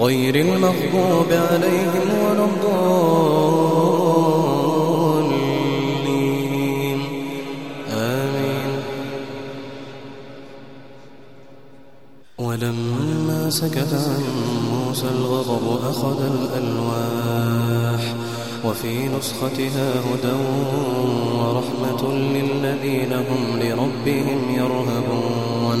غير المغضوب عليهم ولا الضالين. آمين. ولما سكت عن موسى الغضب أخذ الألواح وفي نسختها هدى ورحمة للذين هم لربهم يرهبون.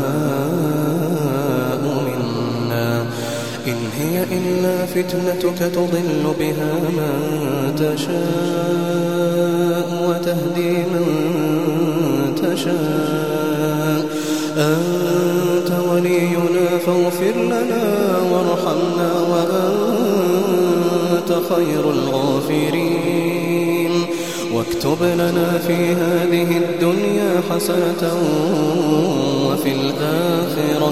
فتنتك تضل بها من تشاء وتهدي من تشاء. أنت ولينا فاغفر لنا وارحمنا وأنت خير الغافرين. واكتب لنا في هذه الدنيا حسنة وفي الآخرة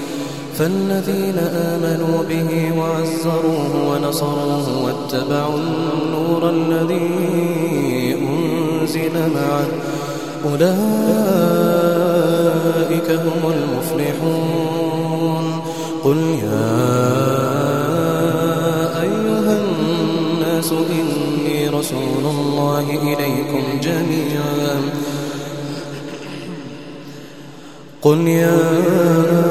فالذين آمنوا به وعزروه ونصروه واتبعوا النور الذي أنزل معه أولئك هم المفلحون. قل يا أيها الناس إني رسول الله إليكم جميعا. قل يا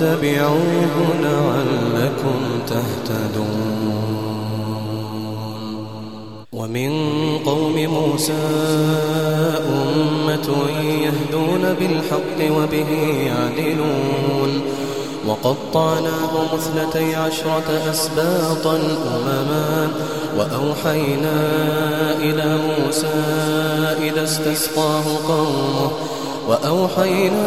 واتبعوه لعلكم تهتدون. ومن قوم موسى أمة يهدون بالحق وبه يعدلون. وقطعناهم اثنتي عشرة أسباطا أمما. وأوحينا إلى موسى إذا استسقاه قومه. وأوحينا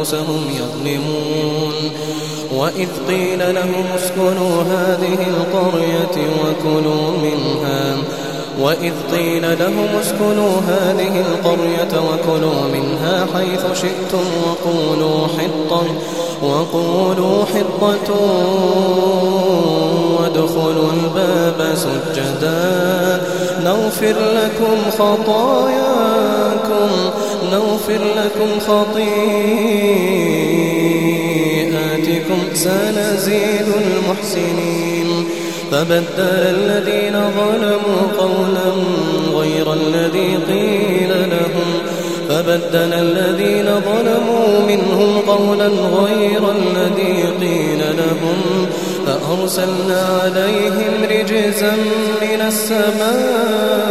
أنفسهم يظلمون. وإذ قيل لهم اسكنوا هذه القرية وكلوا منها. وإذ قيل لهم اسكنوا هذه القرية وكلوا منها حيث شئتم وقولوا حطة وقولوا حطة وادخلوا الباب سجدا. نغفر لكم خطاياكم. نغفر لكم خطيئاتكم سنزيد المحسنين. فبدل الذين ظلموا قولا غير الذي قيل لهم. فبدل الذين ظلموا منهم قولا غير الذي قيل لهم. فأرسلنا عليهم رجزا من السماء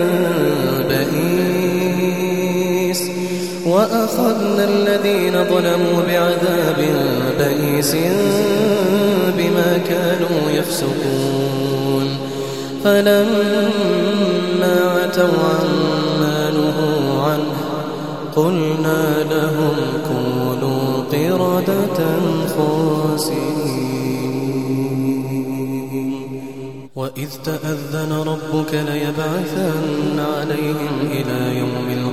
وأخذنا الذين ظلموا بعذاب بئيس بما كانوا يفسقون. فلما عتوا عما نهوا عنه قلنا لهم كونوا قردة خاسئين وإذ تأذن ربك ليبعثن عليهم إلى يوم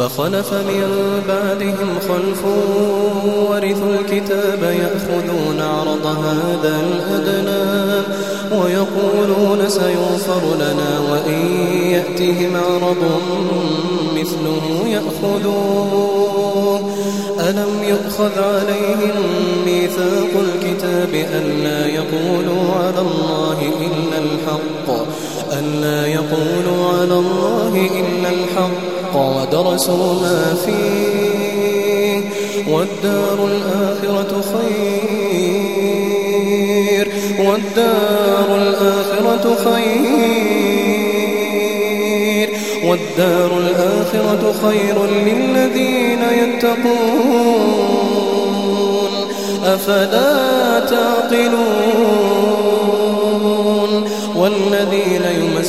فخلف من بعدهم خلف ورثوا الكتاب يأخذون عرض هذا الأدنى ويقولون سيغفر لنا وإن يأتهم عرض مثله يأخذوه ألم يؤخذ عليهم ميثاق الكتاب ألا يقولوا على الله إلا الحق ألا يقولوا على الله إلا الحق ودرسوا ما فيه والدار الآخرة خير والدار الآخرة خير والدار الآخرة خير للذين يتقون أفلا تعقلون والذين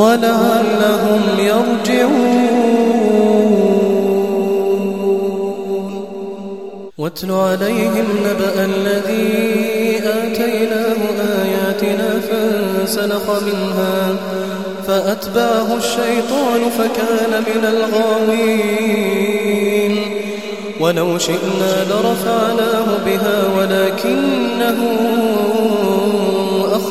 ولعلهم يرجعون. واتل عليهم نبأ الذي آتيناه آياتنا فانسلخ منها فأتباه الشيطان فكان من الغاوين. ولو شئنا لرفعناه بها ولكنه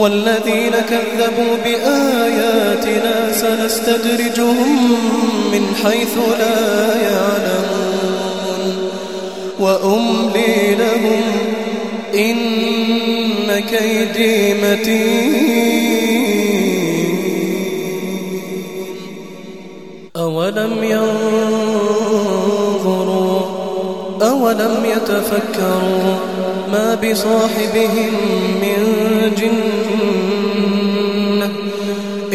والذين كذبوا بآياتنا سنستدرجهم من حيث لا يعلمون وأملي لهم إن كيدي متين. أولم ينظروا أولم يتفكروا ما بصاحبهم من جنة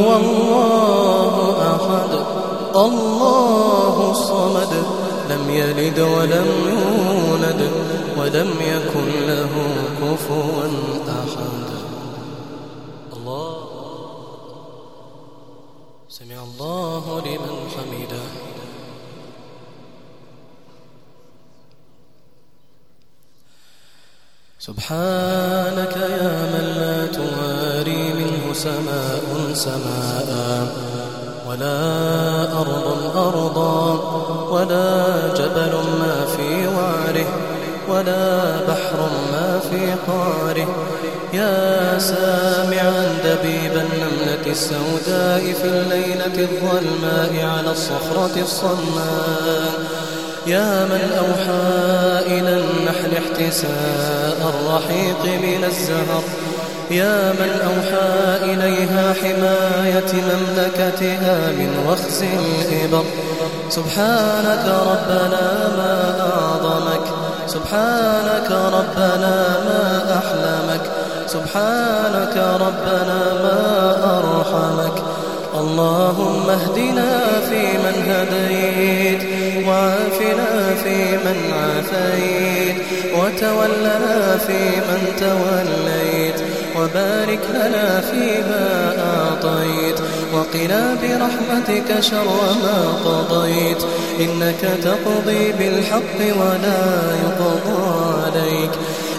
هو الله أحد. الله الصمد. لم يلد ولم يولد ولم يكن له كفوا أحد. الله. سمع الله لمن حمده. سبحانك يا من لا سماء سماء ولا أرض أرضا ولا جبل ما في وعره ولا بحر ما في قاره. يا سامعا دبيب النملة السوداء في الليلة الظلماء على الصخرة الصماء. يا من أوحى إلى النحل احتساء الرحيق من الزهر يا من أوحى إليها حماية مملكتها من وخز الإبر. سبحانك ربنا ما أعظمك. سبحانك ربنا ما أحلمك. سبحانك ربنا ما أرحمك. اللهم اهدنا فيمن هديت وعافنا فيمن عافيت وتولنا فيمن توليت. وبارك لنا فيما أعطيت وقنا برحمتك شر ما قضيت إنك تقضي بالحق ولا يقضى عليك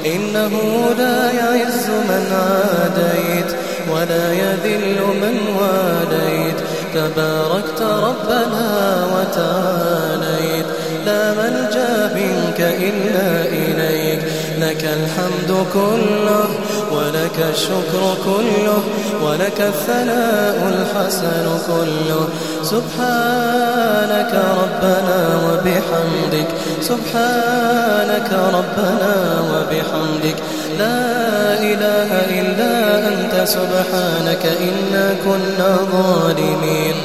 إنه لا يعز من عاديت ولا يذل من واليت تباركت ربنا وتعاليت لا ملجأ منك إلا إليك لك الحمد كله ولك الشكر كله ولك الثناء الحسن كله. سبحانك ربنا وبحمدك. سبحانك ربنا وبحمدك. لا إله إلا أنت. سبحانك إنا كنا ظالمين.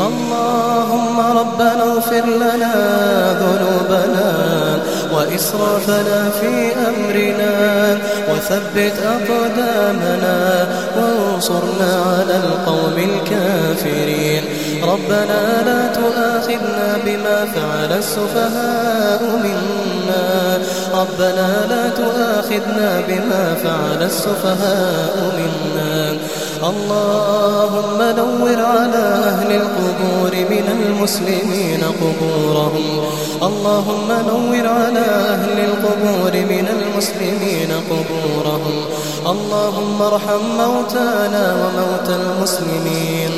اللهم ربنا اغفر لنا ذنوبنا. وإسرافنا في أمرنا وثبت أقدامنا وانصرنا على القوم الكافرين. ربنا لا تؤاخذنا بما فعل السفهاء منا. ربنا لا تؤاخذنا بما فعل السفهاء منا. اللهم نور على أهل القبور من المسلمين قبورهم. اللهم نور على أهل القبور من المسلمين قبورهم. اللهم ارحم موتانا وموتى المسلمين.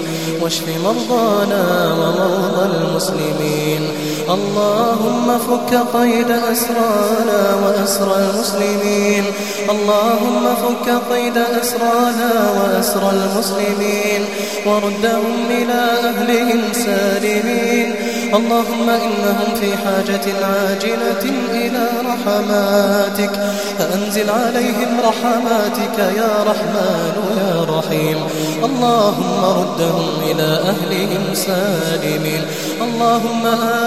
واشف مرضانا ومرضى المسلمين. اللهم فك قيد أسرانا وأسرى المسلمين. اللهم فك قيد أسرانا وأسرى المسلمين وردهم إلى أهلهم سالمين. اللهم إنهم في حاجة عاجلة إلى رحماتك فأنزل عليهم رحماتك يا رحمن يا رحيم. اللهم ردهم إلى أهلهم سالمين. اللهم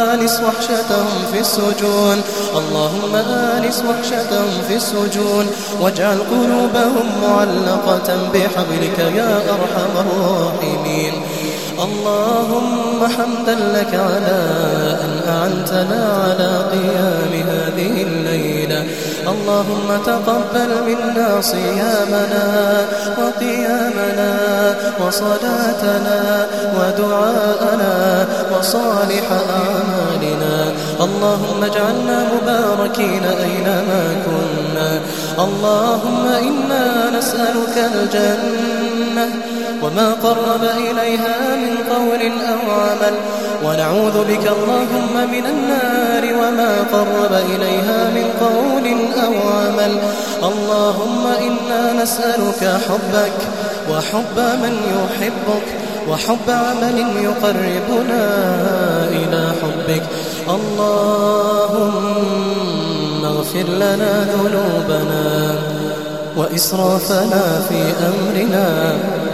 آنس وحشتهم في السجون. اللهم آنس وحشتهم في السجون. واجعل قلوبهم معلقة بحبلك يا أرحم الراحمين. اللهم حمدا لك على أن أعنتنا على قيام هذه الليلة. اللهم تقبل منا صيامنا وقيامنا وصلاتنا ودعاءنا وصالح أعمالنا. اللهم اجعلنا مباركين أينما كنا. اللهم إنا نسألك الجنة وما قرب إليها من قول أو عمل. ونعوذ بك اللهم من النار وما قرب إليها من قول أو عمل. اللهم إنا نسألك حبك وحب من يحبك وحب عمل يقربنا إلى حبك. اللهم اغفر لنا ذنوبنا. وإسرافنا في أمرنا.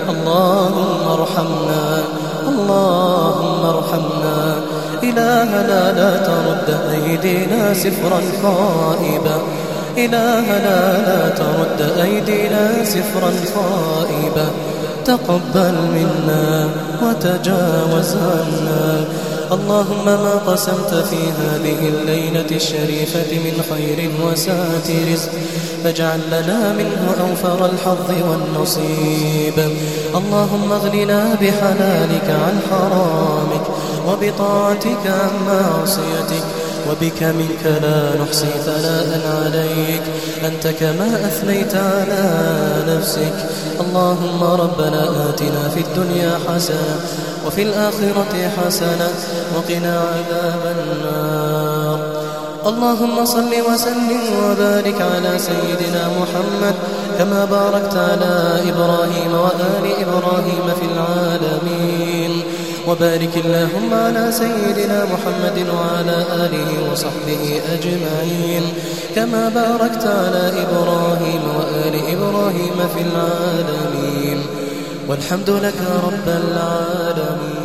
اللهم ارحمنا اللهم ارحمنا. إلهنا لا ترد أيدينا سفرا خائبا. إلهنا لا ترد أيدينا سفرا خائبا. تقبل منا وتجاوز عنا. اللهم ما قسمت في هذه الليلة الشريفة من خير وسعة رزق فاجعل لنا منه أوفر الحظ والنصيب. اللهم اغننا بحلالك عن حرامك وبطاعتك عن معصيتك. وبك منك لا نحصي ثناء عليك. أنت كما أثنيت على نفسك. اللهم ربنا آتنا في الدنيا حسنة وفي الآخرة حسنة وقنا عذاب النار. اللهم صل وسلم وبارك على سيدنا محمد كما باركت على إبراهيم وآل إبراهيم في العالمين. وبارك اللهم على سيدنا محمد وعلى آله وصحبه أجمعين. كما باركت على إبراهيم وآل إبراهيم في العالمين. والحمد لك رب العالمين.